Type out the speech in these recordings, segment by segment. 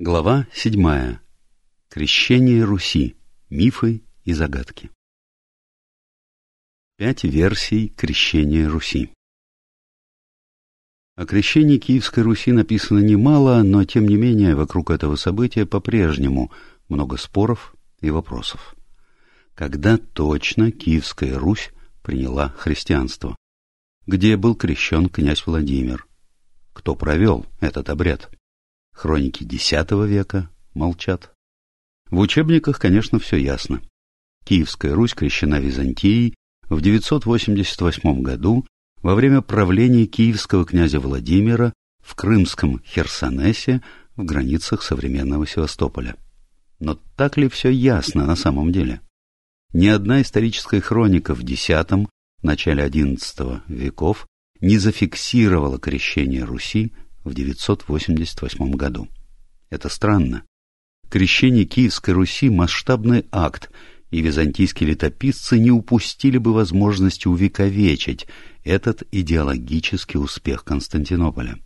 Глава седьмая. Крещение Руси. Мифы и загадки. Пять версий крещения Руси. О крещении Киевской Руси написано немало, но тем не менее вокруг этого события по-прежнему много споров и вопросов. Когда точно Киевская Русь приняла христианство? Где был крещен князь Владимир? Кто провел этот обряд? Хроники X века молчат. В учебниках, конечно, все ясно. Киевская Русь крещена Византией в 988 году во время правления киевского князя Владимира в крымском Херсонесе в границах современного Севастополя. Но так ли все ясно на самом деле? Ни одна историческая хроника в X, начале XI веков не зафиксировала крещение Руси в 988 году. Это странно. Крещение Киевской Руси – масштабный акт, и византийские летописцы не упустили бы возможности увековечить этот идеологический успех Константинополя.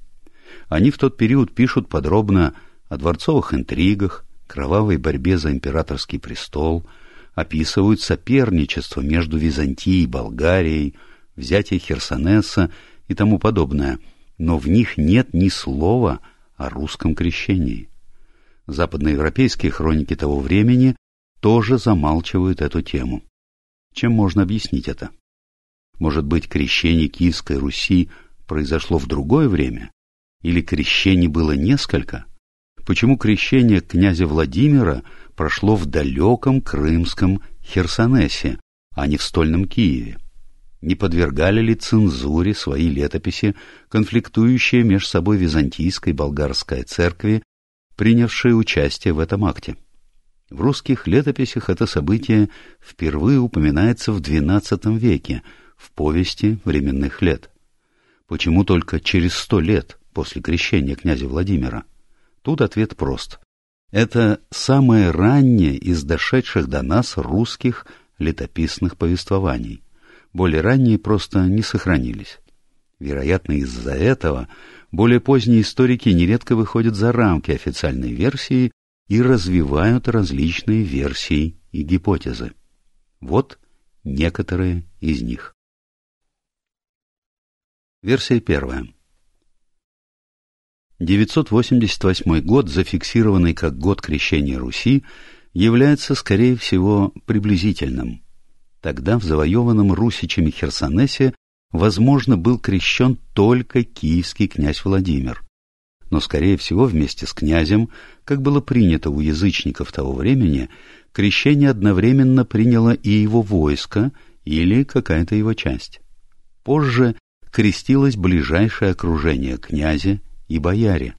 Они в тот период пишут подробно о дворцовых интригах, кровавой борьбе за императорский престол, описывают соперничество между Византией и Болгарией, взятие Херсонеса и тому подобное – но в них нет ни слова о русском крещении. Западноевропейские хроники того времени тоже замалчивают эту тему. Чем можно объяснить это? Может быть, крещение Киевской Руси произошло в другое время? Или крещений было несколько? Почему крещение князя Владимира прошло в далеком крымском Херсонесе, а не в стольном Киеве? Не подвергали ли цензуре свои летописи, конфликтующие между собой византийской и болгарская церкви, принявшие участие в этом акте. В русских летописях это событие впервые упоминается в XII веке, в повести временных лет. Почему только через сто лет после крещения князя Владимира? Тут ответ прост. Это самое раннее из дошедших до нас русских летописных повествований более ранние просто не сохранились. Вероятно, из-за этого более поздние историки нередко выходят за рамки официальной версии и развивают различные версии и гипотезы. Вот некоторые из них. Версия первая. 988 год, зафиксированный как год крещения Руси, является, скорее всего, приблизительным – Тогда в завоеванном русичами Херсонесе, возможно, был крещен только киевский князь Владимир. Но, скорее всего, вместе с князем, как было принято у язычников того времени, крещение одновременно приняло и его войско или какая-то его часть. Позже крестилось ближайшее окружение князя и бояре,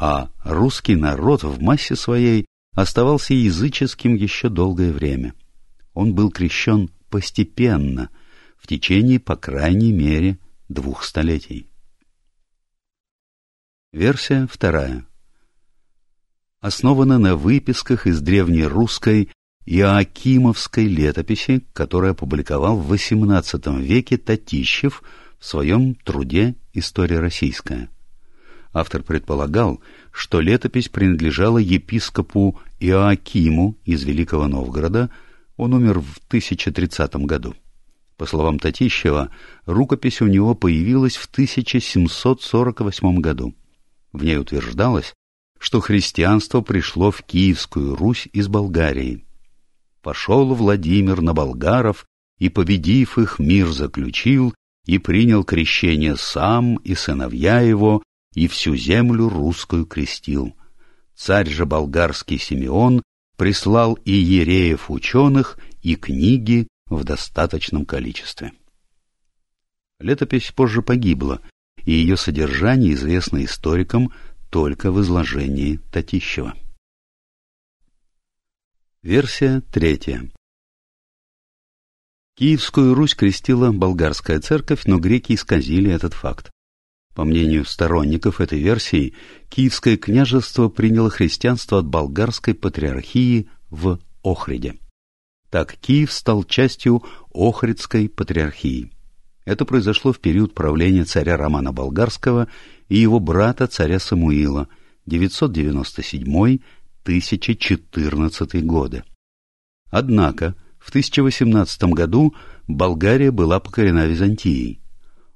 а русский народ в массе своей оставался языческим еще долгое время он был крещен постепенно, в течение, по крайней мере, двух столетий. Версия вторая. Основана на выписках из древнерусской Иоакимовской летописи, которую опубликовал в XVIII веке Татищев в своем труде «История российская». Автор предполагал, что летопись принадлежала епископу Иоакиму из Великого Новгорода, он умер в 1030 году. По словам Татищева, рукопись у него появилась в 1748 году. В ней утверждалось, что христианство пришло в Киевскую Русь из Болгарии. «Пошел Владимир на болгаров, и, победив их, мир заключил, и принял крещение сам и сыновья его, и всю землю русскую крестил. Царь же болгарский Симеон прислал и ереев ученых, и книги в достаточном количестве. Летопись позже погибла, и ее содержание известно историкам только в изложении Татищева. Версия третья. Киевскую Русь крестила болгарская церковь, но греки исказили этот факт. По мнению сторонников этой версии, Киевское княжество приняло христианство от болгарской патриархии в Охриде. Так Киев стал частью Охридской патриархии. Это произошло в период правления царя Романа Болгарского и его брата царя Самуила, 997-1014 годы. Однако в 1018 году Болгария была покорена Византией.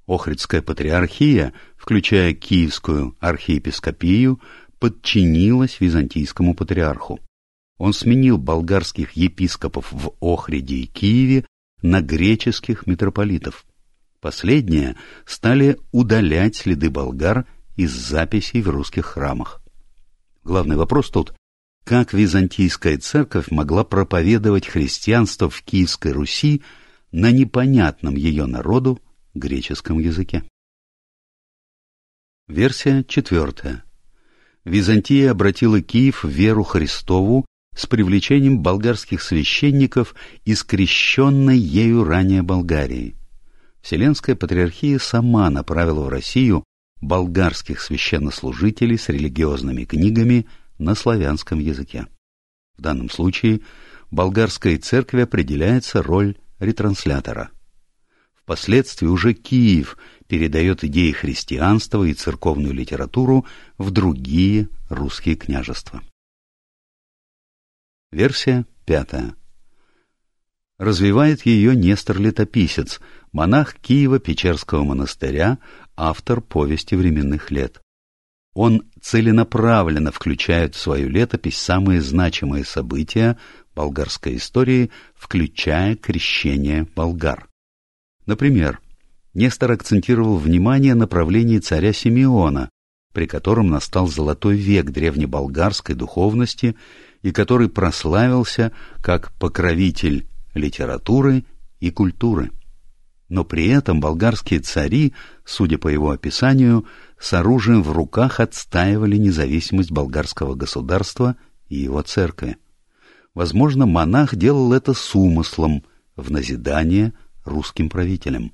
Охридская патриархия, включая Киевскую архиепископию, подчинилась византийскому патриарху. Он сменил болгарских епископов в Охриде и Киеве на греческих митрополитов. Последние стали удалять следы болгар из записей в русских храмах. Главный вопрос тут – как византийская церковь могла проповедовать христианство в Киевской Руси на непонятном ее народу греческом языке? Версия четвертая. Византия обратила Киев в веру Христову с привлечением болгарских священников из крещенной ею ранее Болгарии. Вселенская патриархия сама направила в Россию болгарских священнослужителей с религиозными книгами на славянском языке. В данном случае болгарской церкви определяется роль ретранслятора. Впоследствии уже Киев передает идеи христианства и церковную литературу в другие русские княжества. Версия пятая. Развивает ее Нестор-летописец, монах Киева-Печерского монастыря, автор повести временных лет. Он целенаправленно включает в свою летопись самые значимые события болгарской истории, включая крещение болгар. Например, Нестор акцентировал внимание на правлении царя Симеона, при котором настал золотой век древнеболгарской духовности и который прославился как покровитель литературы и культуры. Но при этом болгарские цари, судя по его описанию, с оружием в руках отстаивали независимость болгарского государства и его церкви. Возможно, монах делал это с умыслом, в назидание русским правителям.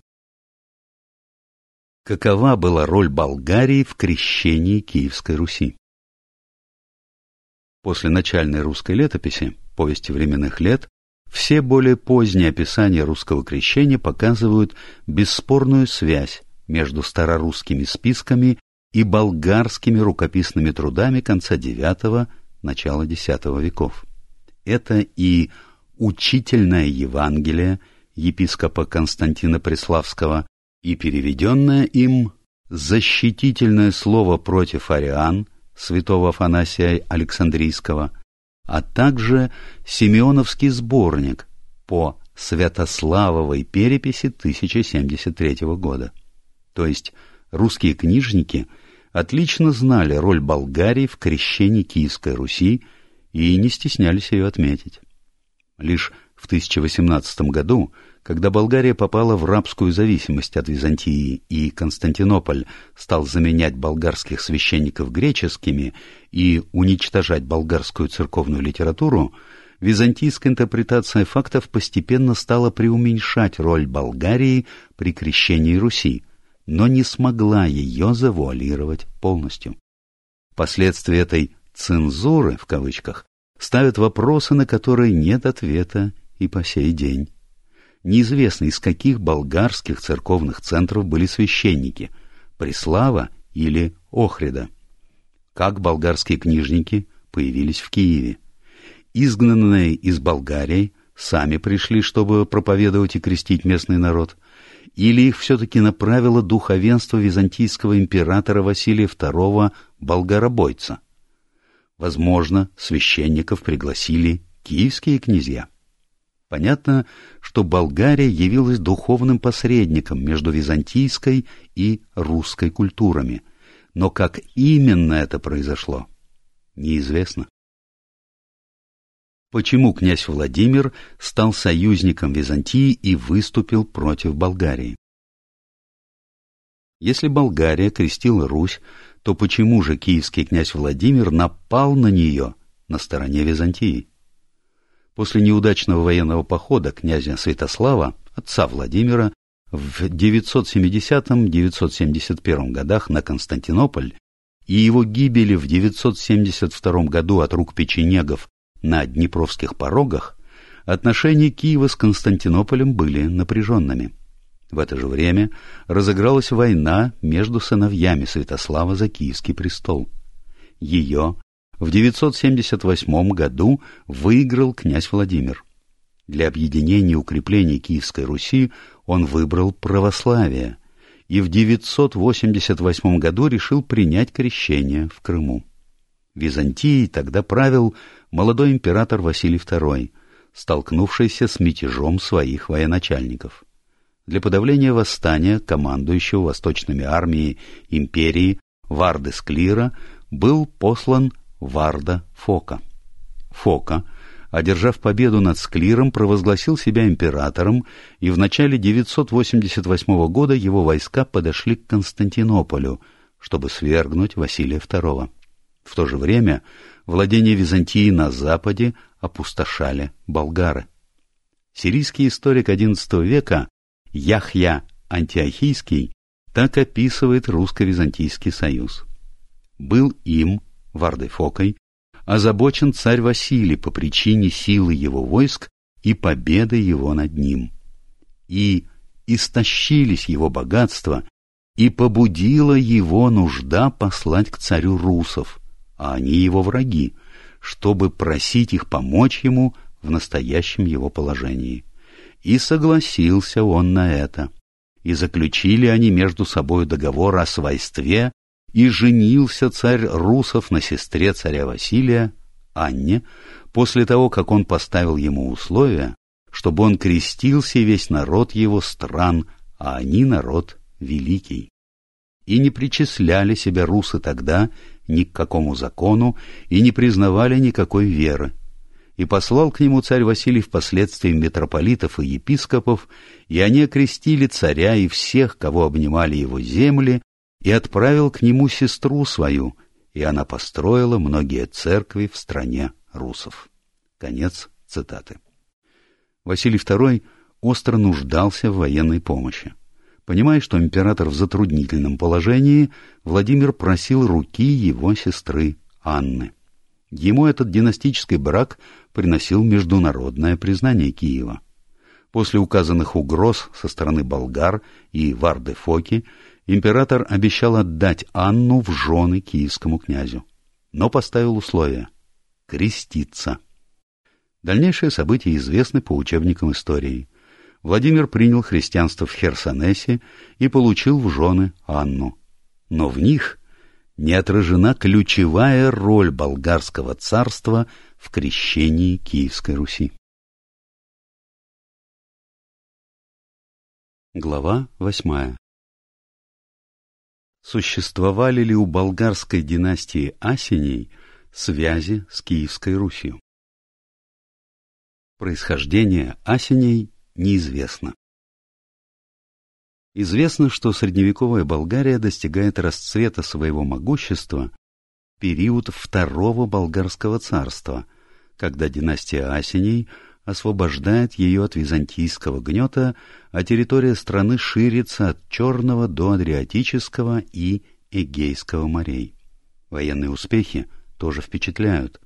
Какова была роль Болгарии в крещении Киевской Руси? После начальной русской летописи, повести временных лет, все более поздние описания русского крещения показывают бесспорную связь между старорусскими списками и болгарскими рукописными трудами конца IX – начала X веков. Это и «Учительное Евангелие» епископа Константина Преславского и переведенное им «Защитительное слово против ариан» святого Афанасия Александрийского, а также Симеоновский сборник по Святославовой переписи 1073 года. То есть русские книжники отлично знали роль Болгарии в крещении Киевской Руси и не стеснялись ее отметить. Лишь в 1018 году, когда Болгария попала в рабскую зависимость от Византии и Константинополь стал заменять болгарских священников греческими и уничтожать болгарскую церковную литературу, византийская интерпретация фактов постепенно стала преуменьшать роль Болгарии при крещении Руси, но не смогла ее завуалировать полностью. Последствия этой «цензуры» в кавычках ставят вопросы, на которые нет ответа и по сей день. Неизвестно, из каких болгарских церковных центров были священники – Преслава или Охрида. Как болгарские книжники появились в Киеве. Изгнанные из Болгарии сами пришли, чтобы проповедовать и крестить местный народ – или их все-таки направило духовенство византийского императора Василия II Болгаробойца? Возможно, священников пригласили киевские князья. Понятно, что Болгария явилась духовным посредником между византийской и русской культурами, но как именно это произошло, неизвестно. Почему князь Владимир стал союзником Византии и выступил против Болгарии? Если Болгария крестила Русь, то почему же киевский князь Владимир напал на нее на стороне Византии? После неудачного военного похода князя Святослава, отца Владимира, в 970-971 годах на Константинополь и его гибели в 972 году от рук печенегов на Днепровских порогах, отношения Киева с Константинополем были напряженными. В это же время разыгралась война между сыновьями Святослава за Киевский престол. ее в 978 году выиграл князь Владимир. Для объединения и укрепления Киевской Руси он выбрал православие и в 988 году решил принять крещение в Крыму. Византией тогда правил молодой император Василий II, столкнувшийся с мятежом своих военачальников. Для подавления восстания командующего восточными армией империи Варды Склира был послан Варда Фока. Фока, одержав победу над Склиром, провозгласил себя императором, и в начале 988 года его войска подошли к Константинополю, чтобы свергнуть Василия II. В то же время владения Византии на западе опустошали болгары. Сирийский историк XI века Яхья Антиохийский так описывает русско-византийский союз. Был им, Вардой Фокой, озабочен царь Василий по причине силы его войск и победы его над ним. И истощились его богатства, и побудила его нужда послать к царю русов, а они его враги, чтобы просить их помочь ему в настоящем его положении. И согласился он на это. И заключили они между собой договор о свойстве, и женился царь Русов на сестре царя Василия, Анне, после того, как он поставил ему условия, чтобы он крестился весь народ его стран, а они народ великий. И не причисляли себя русы тогда ни к какому закону и не признавали никакой веры, и послал к нему царь Василий впоследствии митрополитов и епископов, и они окрестили царя и всех, кого обнимали его земли, и отправил к нему сестру свою, и она построила многие церкви в стране русов. Конец цитаты. Василий II остро нуждался в военной помощи. Понимая, что император в затруднительном положении, Владимир просил руки его сестры Анны. Ему этот династический брак приносил международное признание Киева. После указанных угроз со стороны болгар и Варды Фоки император обещал отдать Анну в жены киевскому князю, но поставил условие — креститься. Дальнейшие события известны по учебникам истории. Владимир принял христианство в Херсонесе и получил в жены Анну. Но в них не отражена ключевая роль болгарского царства в крещении Киевской Руси. Глава восьмая Существовали ли у болгарской династии Асеней связи с Киевской Русью? Происхождение Асеней неизвестно. Известно, что средневековая Болгария достигает расцвета своего могущества в период Второго Болгарского царства, когда династия Асеней освобождает ее от византийского гнета, а территория страны ширится от Черного до Адриатического и Эгейского морей. Военные успехи тоже впечатляют.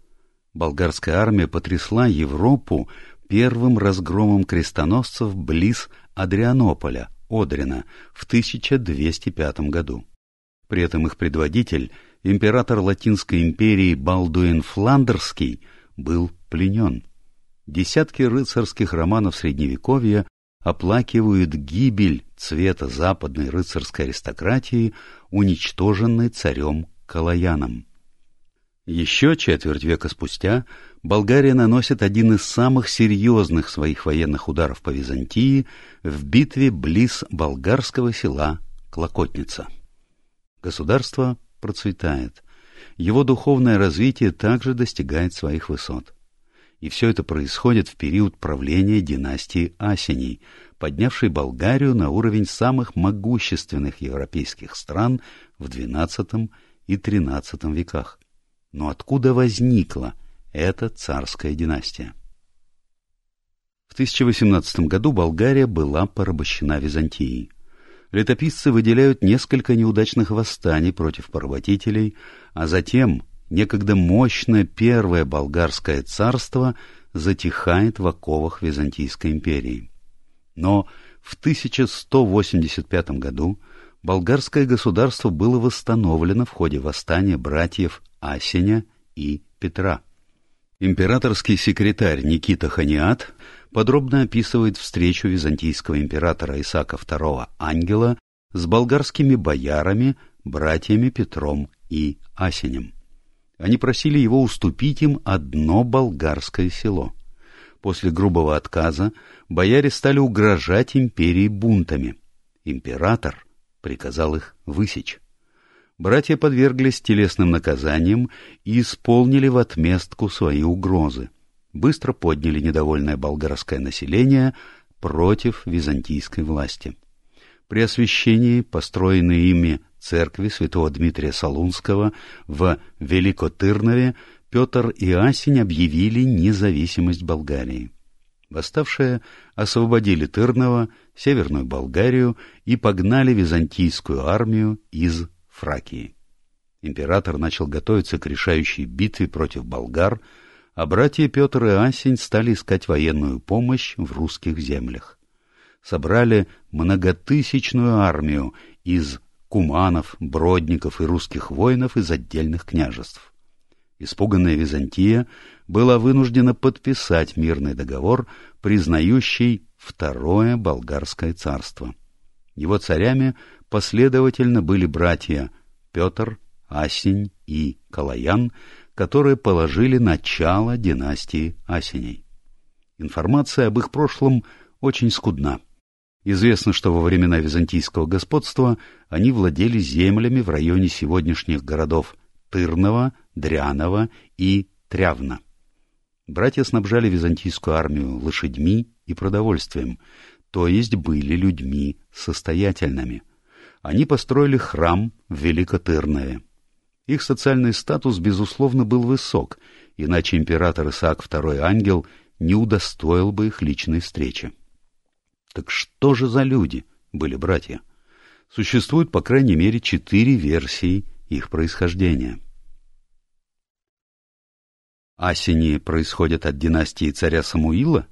Болгарская армия потрясла Европу первым разгромом крестоносцев близ Адрианополя, Одрина, в 1205 году. При этом их предводитель, император Латинской империи Балдуин Фландерский, был пленен. Десятки рыцарских романов Средневековья оплакивают гибель цвета западной рыцарской аристократии, уничтоженной царем Калаяном. Еще четверть века спустя Болгария наносит один из самых серьезных своих военных ударов по Византии в битве близ болгарского села Клокотница. Государство процветает. Его духовное развитие также достигает своих высот. И все это происходит в период правления династии Асеней, поднявшей Болгарию на уровень самых могущественных европейских стран в XII и XIII веках. Но откуда возникла эта царская династия? В 1018 году Болгария была порабощена Византией. Летописцы выделяют несколько неудачных восстаний против поработителей, а затем некогда мощное первое болгарское царство затихает в оковах Византийской империи. Но в 1185 году болгарское государство было восстановлено в ходе восстания братьев Асеня и Петра. Императорский секретарь Никита Ханиат подробно описывает встречу византийского императора Исаака II Ангела с болгарскими боярами, братьями Петром и Асенем. Они просили его уступить им одно болгарское село. После грубого отказа бояре стали угрожать империи бунтами. Император приказал их высечь братья подверглись телесным наказаниям и исполнили в отместку свои угрозы. Быстро подняли недовольное болгарское население против византийской власти. При освящении, построенной ими церкви святого Дмитрия Солунского в Великотырнове, Петр и Асень объявили независимость Болгарии. Восставшие освободили Тырново, Северную Болгарию и погнали византийскую армию из Фракии. Император начал готовиться к решающей битве против болгар, а братья Петр и Асень стали искать военную помощь в русских землях. Собрали многотысячную армию из куманов, бродников и русских воинов из отдельных княжеств. Испуганная Византия была вынуждена подписать мирный договор, признающий Второе Болгарское царство. Его царями последовательно были братья Петр, Асень и Калаян, которые положили начало династии Асеней. Информация об их прошлом очень скудна. Известно, что во времена византийского господства они владели землями в районе сегодняшних городов Тырного, Дрянова и Трявна. Братья снабжали византийскую армию лошадьми и продовольствием, то есть были людьми состоятельными они построили храм в Великотырнове. Их социальный статус, безусловно, был высок, иначе император Исаак II Ангел не удостоил бы их личной встречи. Так что же за люди были братья? Существует, по крайней мере, четыре версии их происхождения. Асени происходят от династии царя Самуила?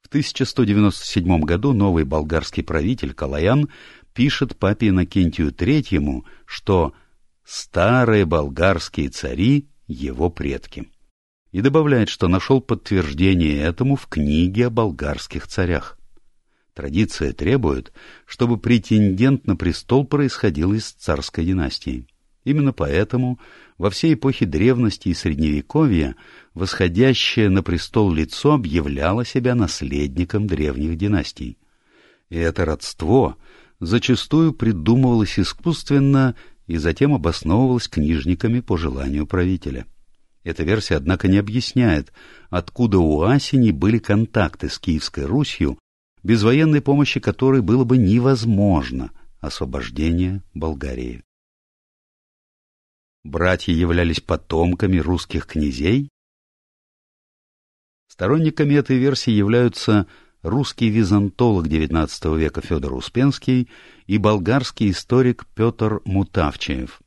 В 1197 году новый болгарский правитель Калаян пишет папе Иннокентию Третьему, что «старые болгарские цари — его предки». И добавляет, что нашел подтверждение этому в книге о болгарских царях. Традиция требует, чтобы претендент на престол происходил из царской династии. Именно поэтому во всей эпохе древности и средневековья восходящее на престол лицо объявляло себя наследником древних династий. И это родство зачастую придумывалось искусственно и затем обосновывалось книжниками по желанию правителя. Эта версия, однако, не объясняет, откуда у Асени были контакты с Киевской Русью, без военной помощи которой было бы невозможно освобождение Болгарии. Братья являлись потомками русских князей? Сторонниками этой версии являются русский византолог XIX века Федор Успенский и болгарский историк Петр Мутавчеев.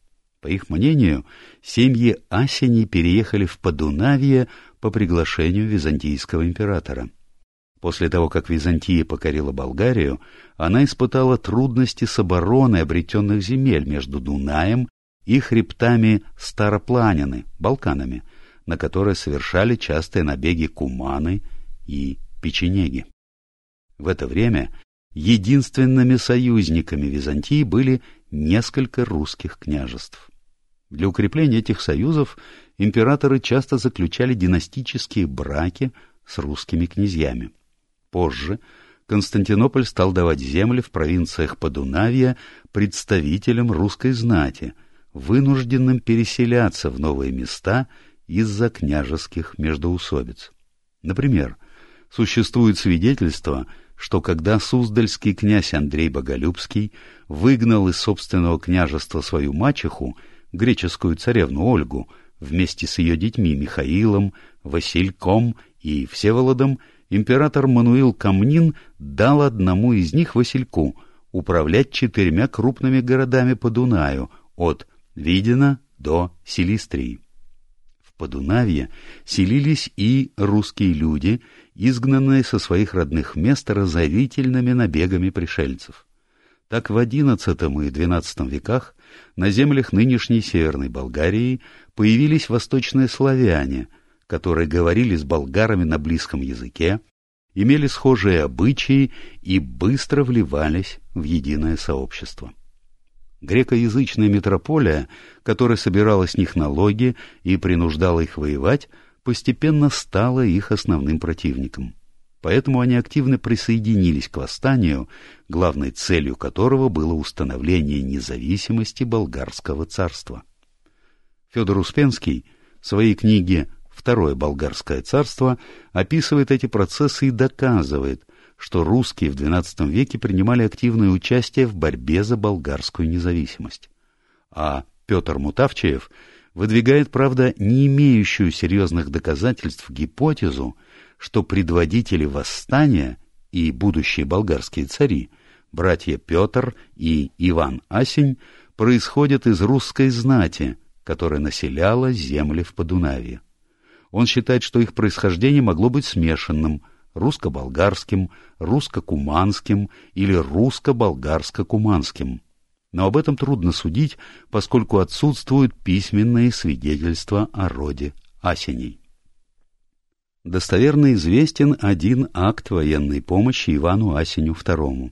По их мнению, семьи Асени переехали в Подунавье по приглашению византийского императора. После того, как Византия покорила Болгарию, она испытала трудности с обороной обретенных земель между Дунаем и хребтами Старопланины, Балканами, на которые совершали частые набеги куманы и печенеги. В это время единственными союзниками Византии были несколько русских княжеств. Для укрепления этих союзов императоры часто заключали династические браки с русскими князьями. Позже Константинополь стал давать земли в провинциях Подунавья представителям русской знати, вынужденным переселяться в новые места из-за княжеских междоусобиц. Например, существует свидетельство, что когда Суздальский князь Андрей Боголюбский выгнал из собственного княжества свою мачеху, греческую царевну Ольгу, вместе с ее детьми Михаилом, Васильком и Всеволодом, император Мануил Камнин дал одному из них, Васильку, управлять четырьмя крупными городами по Дунаю, от Видина до Силистрии. В Подунавье селились и русские люди, изгнанные со своих родных мест разорительными набегами пришельцев. Так в XI и XII веках на землях нынешней Северной Болгарии появились восточные славяне, которые говорили с болгарами на близком языке, имели схожие обычаи и быстро вливались в единое сообщество. Грекоязычная метрополия, которая собирала с них налоги и принуждала их воевать, постепенно стала их основным противником. Поэтому они активно присоединились к восстанию, главной целью которого было установление независимости болгарского царства. Федор Успенский в своей книге «Второе болгарское царство» описывает эти процессы и доказывает, что русские в XII веке принимали активное участие в борьбе за болгарскую независимость. А Петр Мутавчиев выдвигает, правда, не имеющую серьезных доказательств гипотезу, что предводители восстания и будущие болгарские цари, братья Петр и Иван Асень, происходят из русской знати, которая населяла земли в Подунавье. Он считает, что их происхождение могло быть смешанным – русско-болгарским, русско-куманским или русско-болгарско-куманским. Но об этом трудно судить, поскольку отсутствуют письменные свидетельства о роде Асеней. Достоверно известен один акт военной помощи Ивану Асеню II.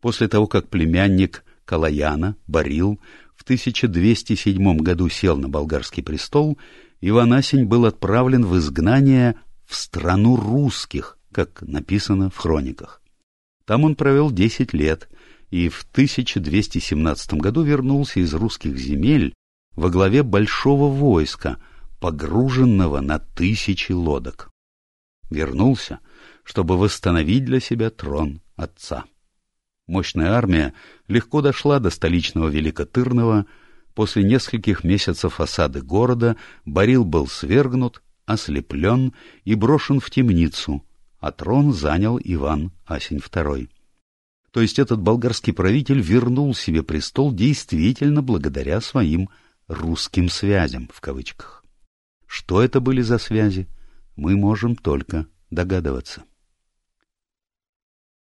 После того, как племянник Калаяна, Барил, в 1207 году сел на болгарский престол, Иван Асень был отправлен в изгнание в страну русских, как написано в хрониках. Там он провел десять лет и в 1217 году вернулся из русских земель во главе большого войска, погруженного на тысячи лодок. Вернулся, чтобы восстановить для себя трон отца. Мощная армия легко дошла до столичного Великотырного, После нескольких месяцев осады города Барил был свергнут, ослеплен и брошен в темницу, а трон занял Иван Асень II. То есть этот болгарский правитель вернул себе престол действительно благодаря своим «русским связям» в кавычках. Что это были за связи, мы можем только догадываться.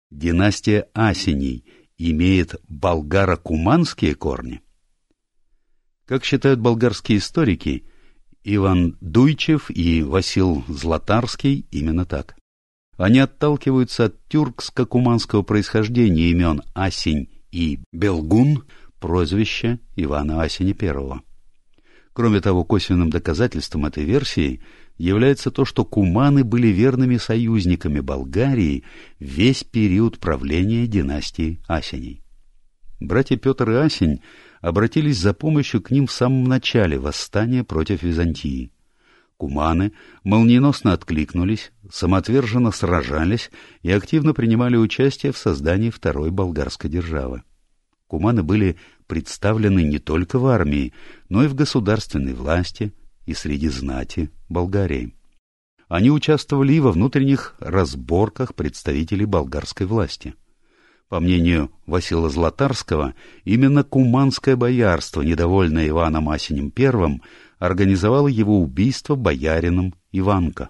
Династия Асеней имеет болгаро-куманские корни? Как считают болгарские историки, Иван Дуйчев и Васил Златарский именно так. Они отталкиваются от тюркско-куманского происхождения имен Асень и Белгун, прозвища Ивана Асени I. Кроме того, косвенным доказательством этой версии является то, что куманы были верными союзниками Болгарии весь период правления династии Асеней. Братья Петр и Асень обратились за помощью к ним в самом начале восстания против Византии. Куманы молниеносно откликнулись, самоотверженно сражались и активно принимали участие в создании второй болгарской державы. Куманы были представлены не только в армии, но и в государственной власти и среди знати Болгарии. Они участвовали и во внутренних разборках представителей болгарской власти – по мнению Васила Златарского, именно куманское боярство, недовольное Иваном Асенем I, организовало его убийство боярином Иванка.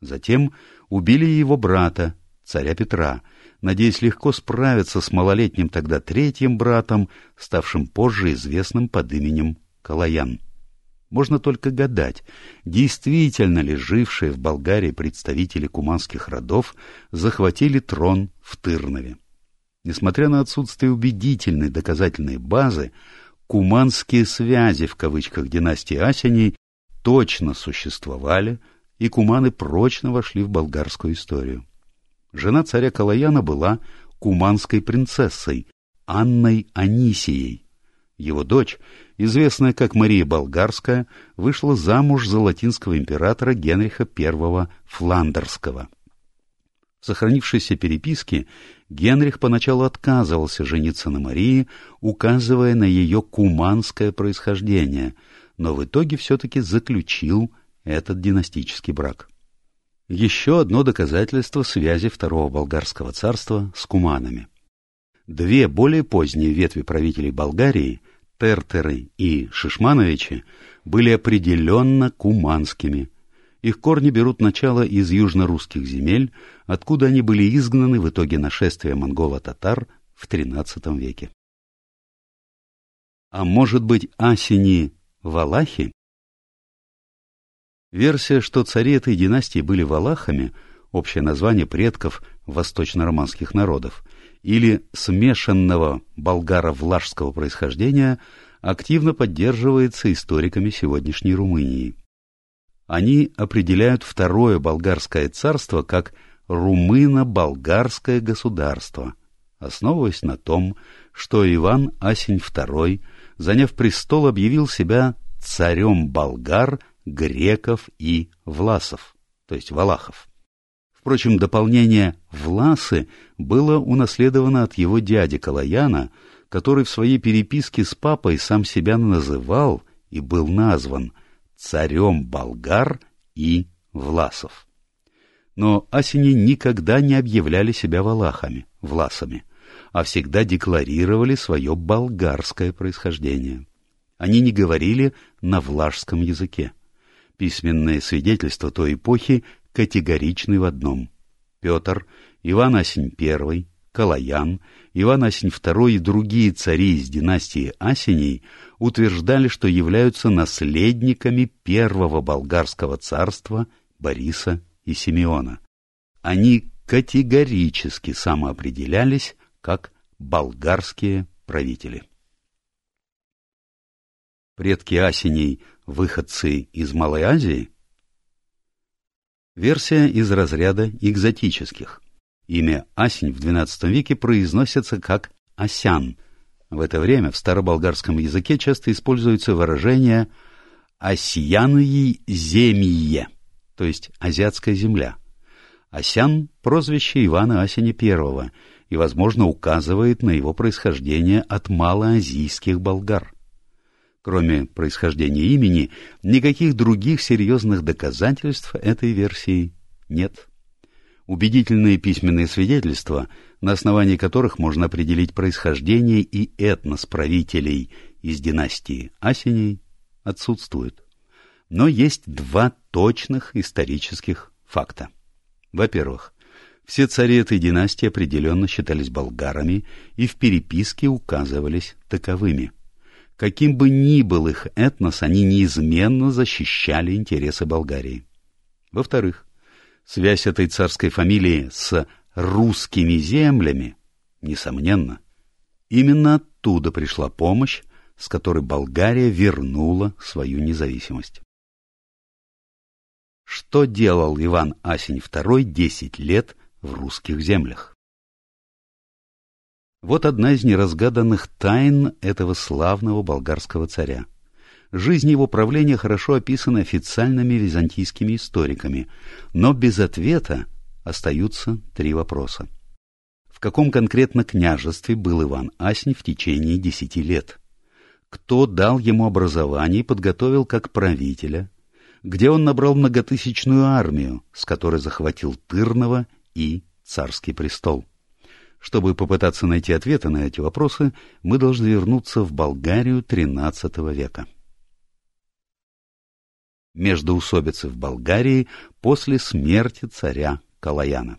Затем убили его брата, царя Петра, надеясь легко справиться с малолетним тогда третьим братом, ставшим позже известным под именем Калаян. Можно только гадать, действительно ли жившие в Болгарии представители куманских родов захватили трон в Тырнове. Несмотря на отсутствие убедительной доказательной базы, куманские связи в кавычках династии Асеней точно существовали, и куманы прочно вошли в болгарскую историю. Жена царя Калаяна была куманской принцессой Анной Анисией. Его дочь, известная как Мария Болгарская, вышла замуж за латинского императора Генриха I Фландерского. В сохранившейся переписке Генрих поначалу отказывался жениться на Марии, указывая на ее куманское происхождение, но в итоге все-таки заключил этот династический брак. Еще одно доказательство связи Второго Болгарского царства с куманами. Две более поздние ветви правителей Болгарии, Тертеры и Шишмановичи, были определенно куманскими – их корни берут начало из южно-русских земель, откуда они были изгнаны в итоге нашествия монголо-татар в XIII веке. А может быть, Асени – валахи? Версия, что цари этой династии были валахами, общее название предков восточно-романских народов, или смешанного болгаро-влажского происхождения, активно поддерживается историками сегодняшней Румынии. Они определяют второе болгарское царство как румыно-болгарское государство, основываясь на том, что Иван Асень II, заняв престол, объявил себя царем болгар – греков и власов, то есть валахов. Впрочем, дополнение «власы» было унаследовано от его дяди Калаяна, который в своей переписке с папой сам себя называл и был назван царем болгар и власов. Но асени никогда не объявляли себя валахами, власами, а всегда декларировали свое болгарское происхождение. Они не говорили на влажском языке. Письменные свидетельства той эпохи категоричны в одном. Петр, Иван Асень I, Калаян, Иван Асень II и другие цари из династии Асеней утверждали, что являются наследниками первого болгарского царства Бориса и Симеона. Они категорически самоопределялись как болгарские правители. Предки Асеней выходцы из Малой Азии? Версия из разряда экзотических. Имя Асень в XII веке произносится как «Асян». В это время в староболгарском языке часто используется выражение «Асияные земие», то есть «азиатская земля». Асян – прозвище Ивана Асеня I и, возможно, указывает на его происхождение от малоазийских болгар. Кроме происхождения имени, никаких других серьезных доказательств этой версии нет. Убедительные письменные свидетельства, на основании которых можно определить происхождение и этнос правителей из династии Асеней, отсутствуют. Но есть два точных исторических факта. Во-первых, все цари этой династии определенно считались болгарами и в переписке указывались таковыми – Каким бы ни был их этнос, они неизменно защищали интересы Болгарии. Во-вторых, связь этой царской фамилии с русскими землями, несомненно, именно оттуда пришла помощь, с которой Болгария вернула свою независимость. Что делал Иван Асень II десять лет в русских землях? Вот одна из неразгаданных тайн этого славного болгарского царя. Жизнь его правления хорошо описана официальными византийскими историками, но без ответа остаются три вопроса. В каком конкретно княжестве был Иван Асень в течение десяти лет? Кто дал ему образование и подготовил как правителя? Где он набрал многотысячную армию, с которой захватил Тырного и царский престол? Чтобы попытаться найти ответы на эти вопросы, мы должны вернуться в Болгарию XIII века. Междоусобицы в Болгарии после смерти царя Калаяна.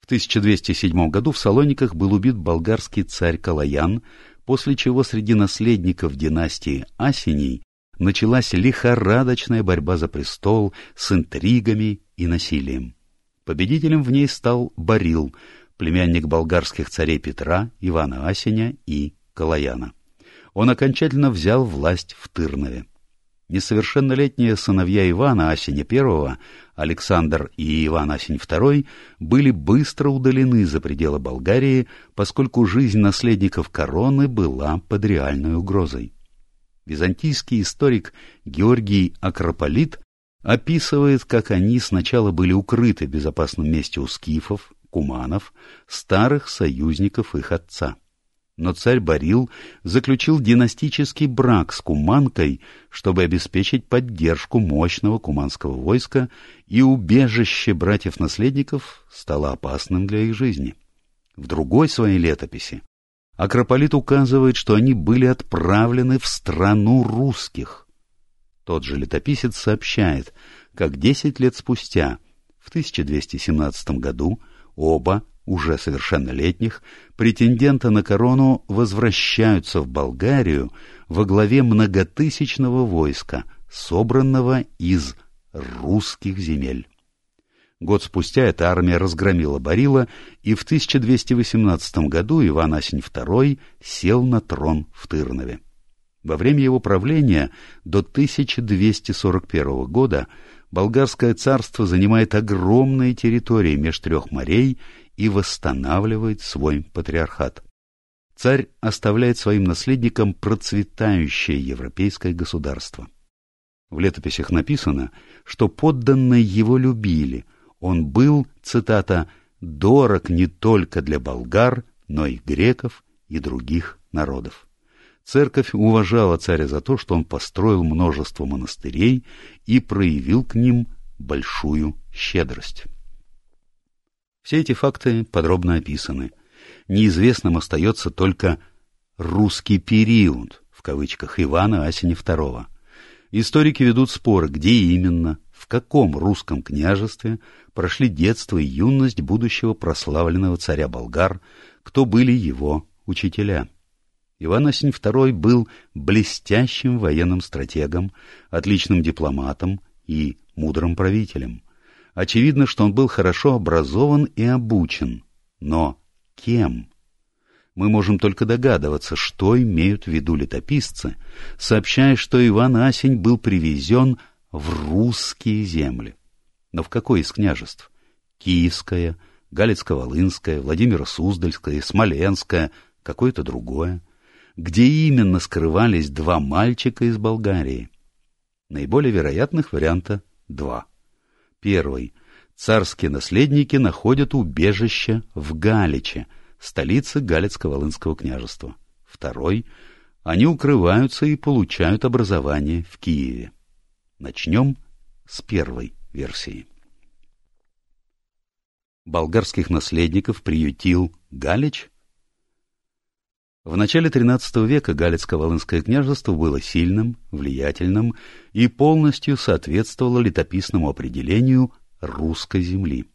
В 1207 году в Салониках был убит болгарский царь Калаян, после чего среди наследников династии Асеней началась лихорадочная борьба за престол с интригами и насилием. Победителем в ней стал Барил, племянник болгарских царей Петра, Ивана Асеня и Калаяна. Он окончательно взял власть в Тырнове. Несовершеннолетние сыновья Ивана Асеня I, Александр и Иван Асень II, были быстро удалены за пределы Болгарии, поскольку жизнь наследников короны была под реальной угрозой. Византийский историк Георгий Акрополит описывает, как они сначала были укрыты в безопасном месте у скифов, куманов, старых союзников их отца. Но царь Борил заключил династический брак с куманкой, чтобы обеспечить поддержку мощного куманского войска, и убежище братьев-наследников стало опасным для их жизни. В другой своей летописи Акрополит указывает, что они были отправлены в страну русских, тот же летописец сообщает, как десять лет спустя, в 1217 году, оба, уже совершеннолетних, претендента на корону возвращаются в Болгарию во главе многотысячного войска, собранного из русских земель. Год спустя эта армия разгромила Барила, и в 1218 году Иван Асень II сел на трон в Тырнове. Во время его правления до 1241 года болгарское царство занимает огромные территории меж трех морей и восстанавливает свой патриархат. Царь оставляет своим наследникам процветающее европейское государство. В летописях написано, что подданные его любили, он был, цитата, «дорог не только для болгар, но и греков и других народов». Церковь уважала царя за то, что он построил множество монастырей и проявил к ним большую щедрость. Все эти факты подробно описаны. Неизвестным остается только «русский период» в кавычках Ивана Асени II. Историки ведут споры, где именно, в каком русском княжестве прошли детство и юность будущего прославленного царя болгар, кто были его учителя. Иван Осень II был блестящим военным стратегом, отличным дипломатом и мудрым правителем. Очевидно, что он был хорошо образован и обучен. Но кем? Мы можем только догадываться, что имеют в виду летописцы, сообщая, что Иван Асень был привезен в русские земли. Но в какое из княжеств? Киевское, Галицко-Волынское, Владимиро-Суздальское, Смоленское, какое-то другое где именно скрывались два мальчика из Болгарии. Наиболее вероятных варианта два. Первый. Царские наследники находят убежище в Галиче, столице Галицко-Волынского княжества. Второй. Они укрываются и получают образование в Киеве. Начнем с первой версии. Болгарских наследников приютил Галич в начале XIII века Галицко-Волынское княжество было сильным, влиятельным и полностью соответствовало летописному определению русской земли.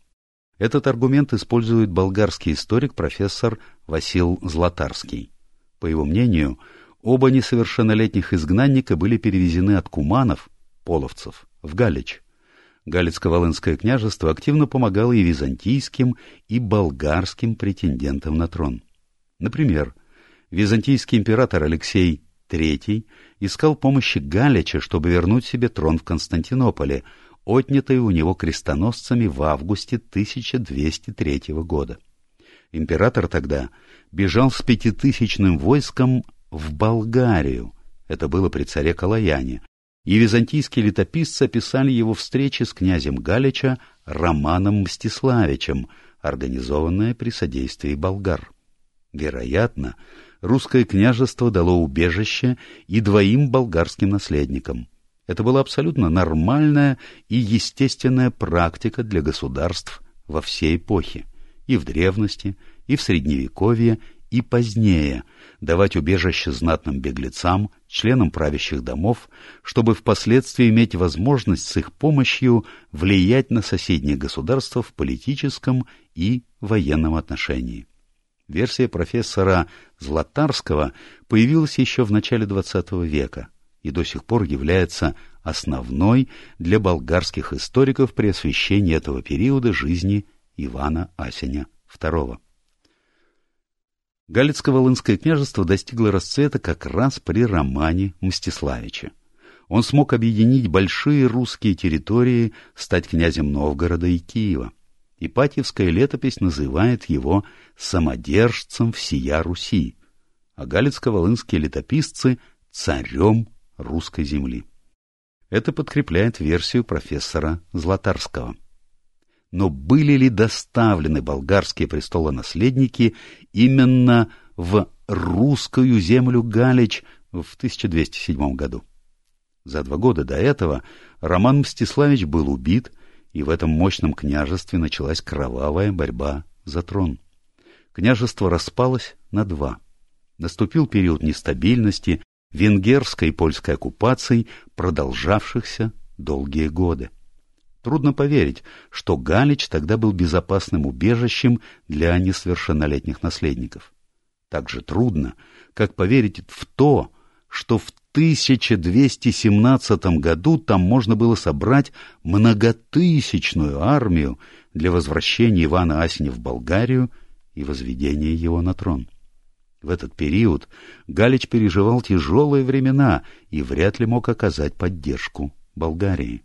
Этот аргумент использует болгарский историк профессор Васил Златарский. По его мнению, оба несовершеннолетних изгнанника были перевезены от куманов, половцев, в Галич. Галицко-Волынское княжество активно помогало и византийским, и болгарским претендентам на трон. Например, византийский император Алексей III искал помощи Галича, чтобы вернуть себе трон в Константинополе, отнятый у него крестоносцами в августе 1203 года. Император тогда бежал с пятитысячным войском в Болгарию, это было при царе Калаяне, и византийские летописцы описали его встречи с князем Галича Романом Мстиславичем, организованное при содействии болгар. Вероятно, русское княжество дало убежище и двоим болгарским наследникам. Это была абсолютно нормальная и естественная практика для государств во всей эпохе, и в древности, и в средневековье, и позднее, давать убежище знатным беглецам, членам правящих домов, чтобы впоследствии иметь возможность с их помощью влиять на соседние государства в политическом и военном отношении. Версия профессора Златарского появилась еще в начале XX века и до сих пор является основной для болгарских историков при освещении этого периода жизни Ивана Асеня II. Галицко-Волынское княжество достигло расцвета как раз при романе Мстиславича. Он смог объединить большие русские территории, стать князем Новгорода и Киева. Ипатьевская летопись называет его самодержцем всея Руси, а галицко-волынские летописцы — царем русской земли. Это подкрепляет версию профессора Златарского. Но были ли доставлены болгарские престолонаследники именно в русскую землю Галич в 1207 году? За два года до этого Роман Мстиславич был убит, и в этом мощном княжестве началась кровавая борьба за трон. Княжество распалось на два. Наступил период нестабильности, венгерской и польской оккупаций, продолжавшихся долгие годы. Трудно поверить, что Галич тогда был безопасным убежищем для несовершеннолетних наследников. Так же трудно, как поверить в то, что в 1217 году там можно было собрать многотысячную армию для возвращения Ивана Асеня в Болгарию и возведения его на трон. В этот период Галич переживал тяжелые времена и вряд ли мог оказать поддержку Болгарии.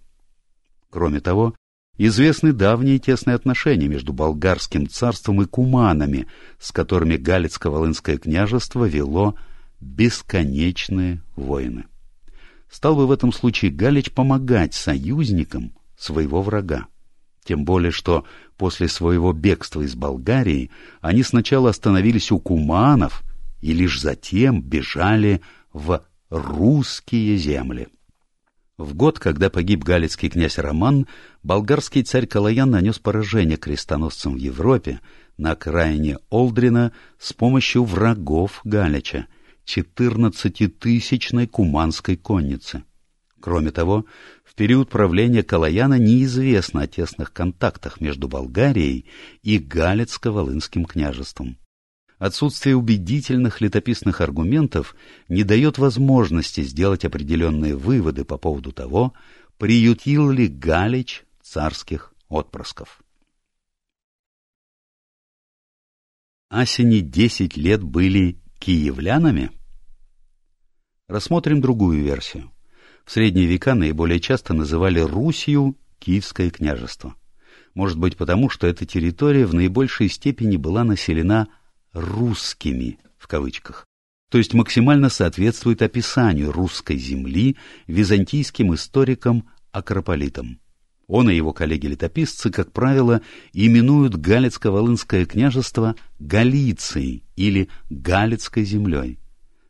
Кроме того, известны давние тесные отношения между болгарским царством и куманами, с которыми Галицко-Волынское княжество вело бесконечные войны. Стал бы в этом случае Галич помогать союзникам своего врага. Тем более, что после своего бегства из Болгарии они сначала остановились у куманов и лишь затем бежали в русские земли. В год, когда погиб галицкий князь Роман, болгарский царь Калаян нанес поражение крестоносцам в Европе на окраине Олдрина с помощью врагов Галича, 14-тысячной куманской конницы. Кроме того, в период правления Калаяна неизвестно о тесных контактах между Болгарией и Галицко-Волынским княжеством. Отсутствие убедительных летописных аргументов не дает возможности сделать определенные выводы по поводу того, приютил ли Галич царских отпрысков. Асени десять лет были киевлянами? Рассмотрим другую версию. В средние века наиболее часто называли Русью Киевское княжество. Может быть потому, что эта территория в наибольшей степени была населена «русскими» в кавычках, то есть максимально соответствует описанию русской земли византийским историкам Акрополитам. Он и его коллеги-летописцы, как правило, именуют Галицко-Волынское княжество Галицией или Галицкой землей.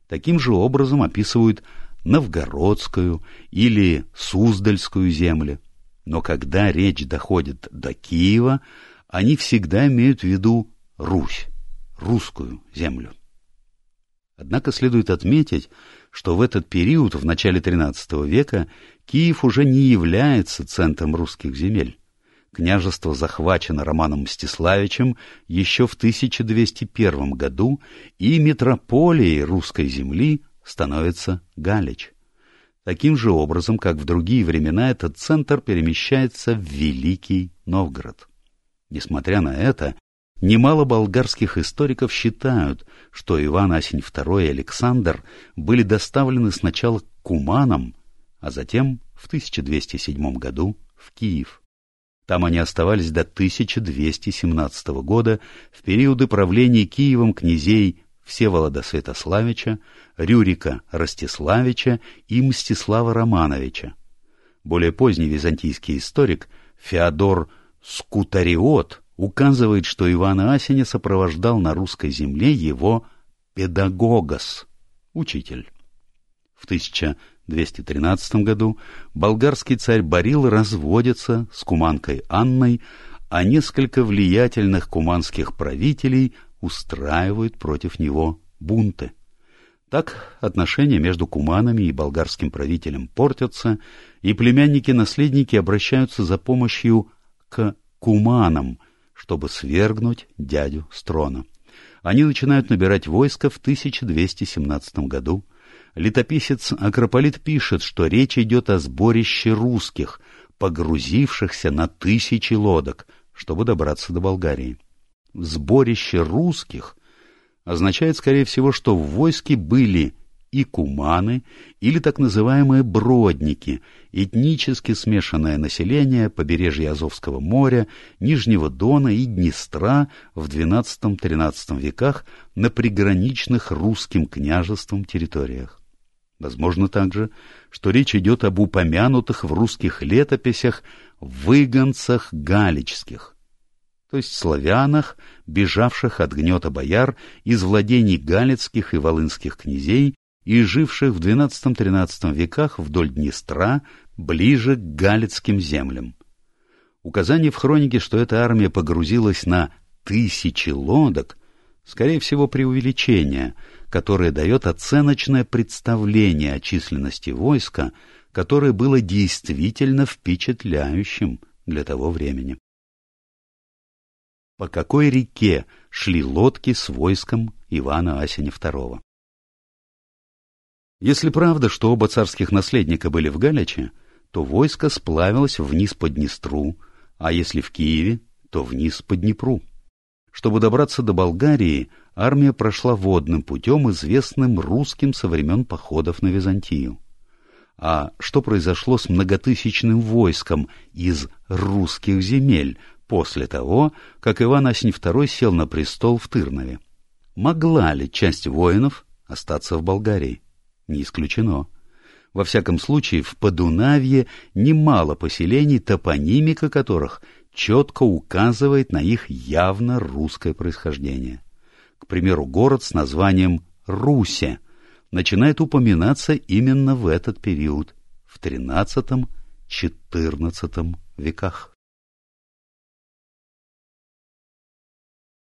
Таким же образом описывают Новгородскую или Суздальскую земли. Но когда речь доходит до Киева, они всегда имеют в виду Русь русскую землю. Однако следует отметить, что в этот период, в начале XIII века, Киев уже не является центром русских земель. Княжество захвачено Романом Мстиславичем еще в 1201 году, и метрополией русской земли становится Галич. Таким же образом, как в другие времена, этот центр перемещается в Великий Новгород. Несмотря на это, Немало болгарских историков считают, что Иван Асень II и Александр были доставлены сначала к Куманам, а затем в 1207 году в Киев. Там они оставались до 1217 года, в периоды правления Киевом князей Всеволода Святославича, Рюрика Ростиславича и Мстислава Романовича. Более поздний византийский историк Феодор Скутариот указывает, что Ивана Асеня сопровождал на русской земле его педагогос, учитель. В 1213 году болгарский царь Борил разводится с куманкой Анной, а несколько влиятельных куманских правителей устраивают против него бунты. Так отношения между куманами и болгарским правителем портятся, и племянники-наследники обращаются за помощью к куманам – чтобы свергнуть дядю с трона. Они начинают набирать войско в 1217 году. Летописец Акрополит пишет, что речь идет о сборище русских, погрузившихся на тысячи лодок, чтобы добраться до Болгарии. Сборище русских означает, скорее всего, что в войске были и куманы, или так называемые бродники, этнически смешанное население побережья Азовского моря, Нижнего Дона и Днестра в XII-XIII веках на приграничных русским княжеством территориях. Возможно также, что речь идет об упомянутых в русских летописях выгонцах галичских, то есть славянах, бежавших от гнета бояр из владений галицких и волынских князей и живших в XII-XIII веках вдоль Днестра, ближе к галицким землям. Указание в хронике, что эта армия погрузилась на тысячи лодок, скорее всего, преувеличение, которое дает оценочное представление о численности войска, которое было действительно впечатляющим для того времени. По какой реке шли лодки с войском Ивана Асеня II? Если правда, что оба царских наследника были в Галиче, то войско сплавилось вниз по Днестру, а если в Киеве, то вниз по Днепру. Чтобы добраться до Болгарии, армия прошла водным путем, известным русским со времен походов на Византию. А что произошло с многотысячным войском из русских земель после того, как Иван Асень II сел на престол в Тырнове? Могла ли часть воинов остаться в Болгарии? Не исключено. Во всяком случае, в Подунавье немало поселений, топонимика которых четко указывает на их явно русское происхождение. К примеру, город с названием Руся начинает упоминаться именно в этот период, в XIII-XIV веках.